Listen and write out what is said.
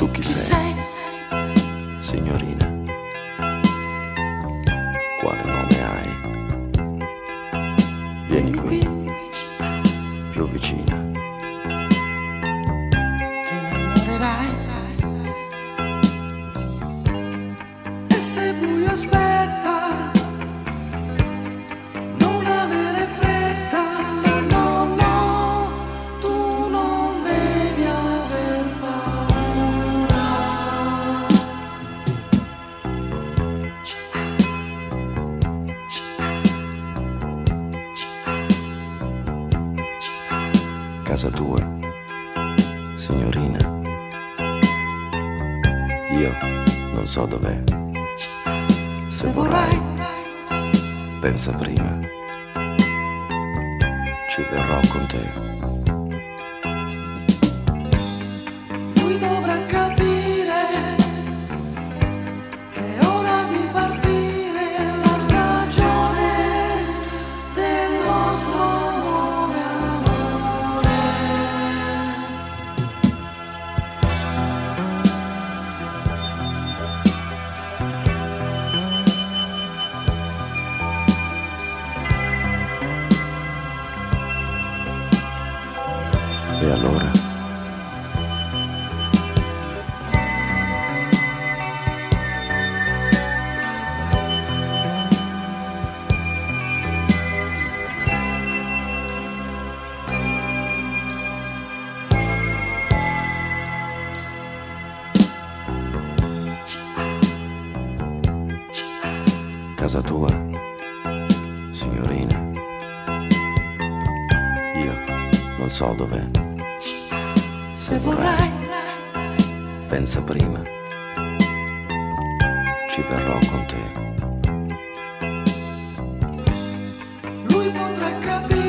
tu chi, sei? sei? Signorina, quale nome hai? Vieni qui, più vicina. Ti innamorerai. E se buio aspetta. Casa tua, signorina. Io non so dov'è. Se vorrai, pensa prima. Ci verrò con te. Allora? Casa tua, signorina. Io non so dov'è. Se vorrai, Pensa prima. Ci verrò con te. lui potrà capire